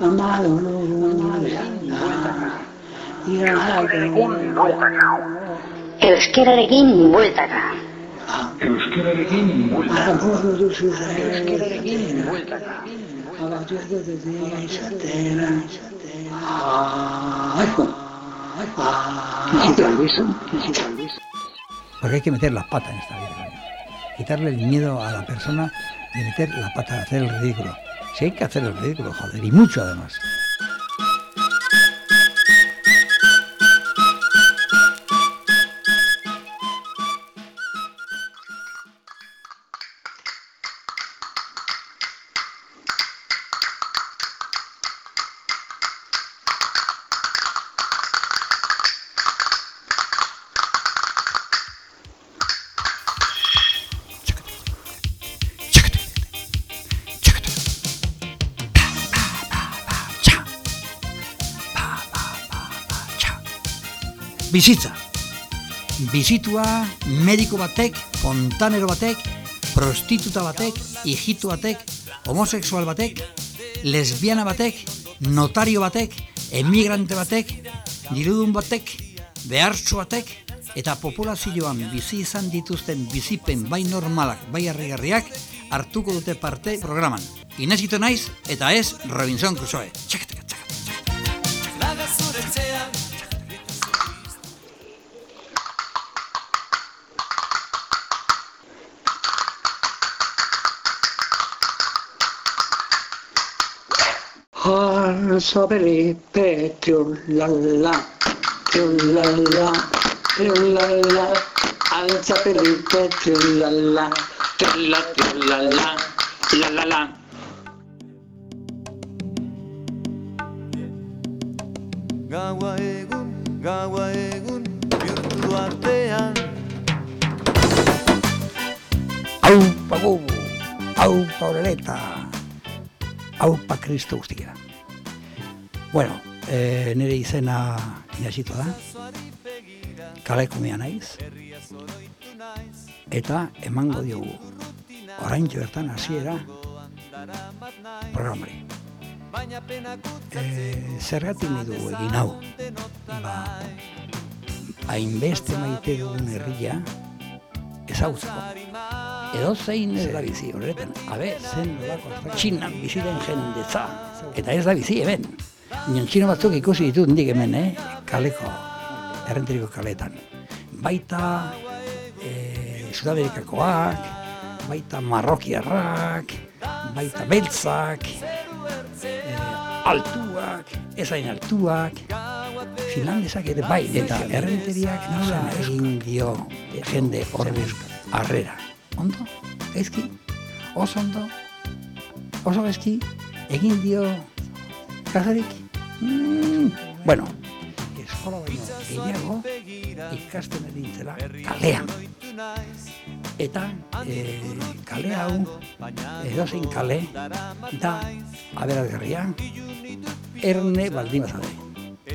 Amado Euskerarekin bueltaka. Euskerarekin bueltaka. Euskerarekin bueltaka. Abatuerdo de y. Ay, ah, Porque hay que meter las patas en esta vida. Quitarle el miedo a la persona de meter la pata, hacer el ridículo. Si hay que hacer el ridículo, joder, y mucho además. Bizitza. Bizitua mediko batek, fontanero batek, prostituta batek, hijitu batek, homosexual batek, lesbiana batek, notario batek, emigrante batek, dirudun batek, behartsu batek, eta populazioan bizi izan dituzten bizipen bai normalak, bai harrigarriak, hartuko dute parte programan. Inesito naiz, eta ez Robinson Crusoe. Txakatak, Sabeli petriolala, triolala, triolala, alzapeli petriolala, triola, triolala, la la la. Gaua egun, gaua egun, bihurtu artean. Aupa gu, aupa orereta, aupa kristo guztikera. Bueno, e, nire izena inasitu da, kalekumea naiz, eta emango diogu, orain bertan hasiera programari. E, zergatik nahi dugu egin hau? Ba, hainbeste maite dugun herria ezagutzeko. Edo zein ez da bizi horretan, abe, zen nolako txinan bizi den jendetza, eta ez da bizi hemen. Nion txino batzuk ikusi ditut nik hemen, eh? kaleko, errenteriko kaletan. Baita e, Sudamerikakoak, baita marrokiarrak, baita beltzak, e, altuak, ez hain altuak, finlandesak ere bai, eta errenteriak nola egin dio jende horren harrera. Ondo? Gaizki? Oso ondo? Oso gaizki? Egin dio kasarik? Mm, bueno, eskola baino gehiago ikasten edintzela kalean. Eta e, kale hau, edozein kale, da aberazgarria, erne baldin bazade.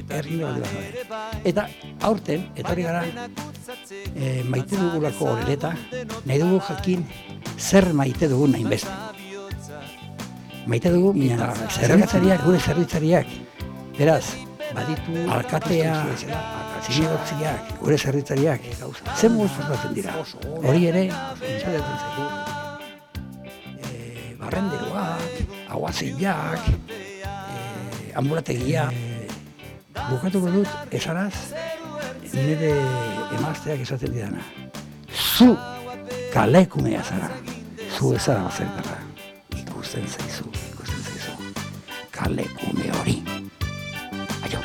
Erne baldin bazade. Eta aurten, etorri gara, e, maite dugulako horreleta, nahi dugu jakin zer maite dugu nahi beste. Maite dugu, mina, zerbitzariak, gure zerbitzariak, beraz, baditu alkatea, zinegotziak, gure zerbitzariak, zen modu zortatzen dira. Hori ere, intzadetan zaigu. E, barrenderoak, aguazeiak, e, ambulategia, bukatuko dut esaraz, nire emazteak esaten didana. Zu kalekumea zara, zu ezara bazertara. Ikusten zaizu, ikusten zaizu. Kalekume hori. Aio.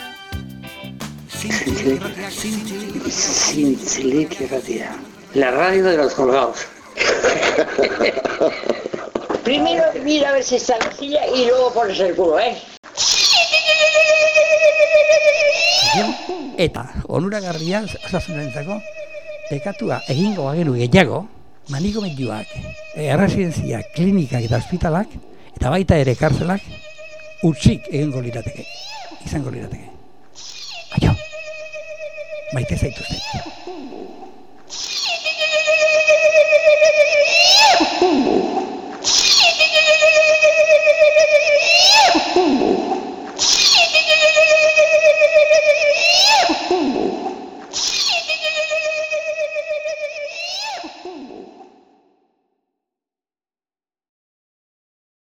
Zintzilik irratia. La radio de los colgados. Primero mira a ver si está la silla y luego pones el culo, ¿eh? Eta, onuragarria, osasunarentzako, ekatua egingo bagenu gehiago, manikomenduak, erresidentzia, klinikak eta ospitalak, eta baita ere karzelak, utxik egingo lirateke, izango lirateke. Aio, maite zaituzte.